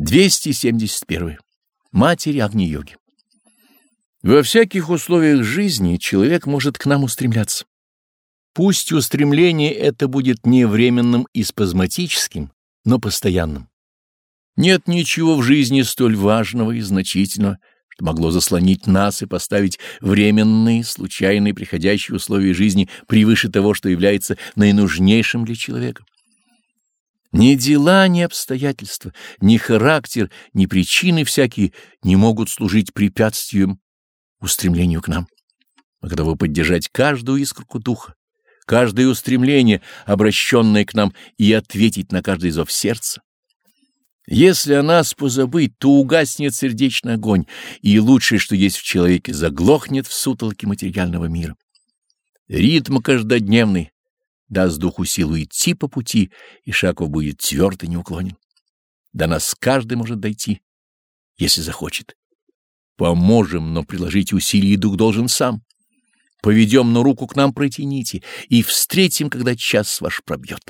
271. Матери Агни-йоги. Во всяких условиях жизни человек может к нам устремляться. Пусть устремление это будет не временным и спазматическим, но постоянным. Нет ничего в жизни столь важного и значительного, что могло заслонить нас и поставить временные, случайные, приходящие условия жизни превыше того, что является наинужнейшим для человека. Ни дела, ни обстоятельства, ни характер, ни причины всякие не могут служить препятствием устремлению к нам. Мы готовы поддержать каждую искорку духа, каждое устремление, обращенное к нам, и ответить на каждый зов сердца. Если о нас позабыть, то угаснет сердечный огонь, и лучшее, что есть в человеке, заглохнет в сутолке материального мира. Ритм каждодневный, даст духу силу идти по пути, и Шаков будет твердо неуклонен. До нас каждый может дойти, если захочет. Поможем, но приложить усилия дух должен сам. Поведем, но руку к нам протяните, и встретим, когда час ваш пробьет.